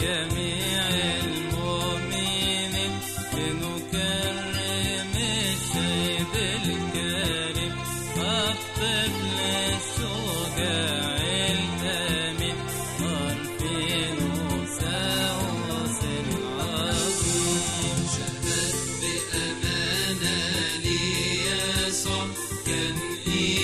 جميع المؤمنين لنكرم السيد الكريم خفف للشجاع التامين صار في نساوس العظيم شهد بأمانة ليسوع. كان إيه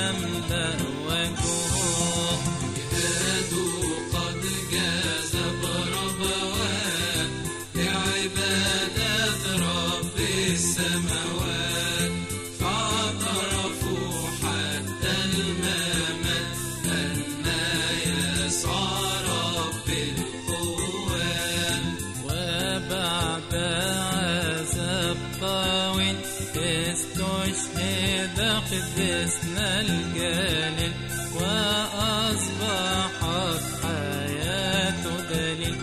استشهد قدسنا الجليل وأصبحت حياة دليل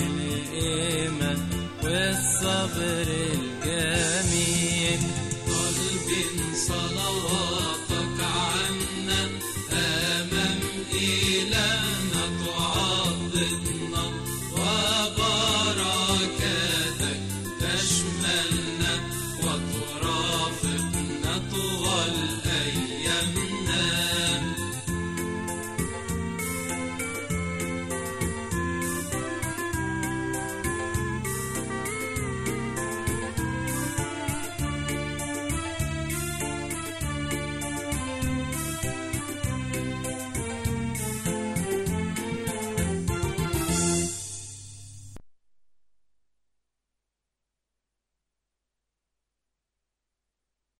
للإيمان والصبر الجليل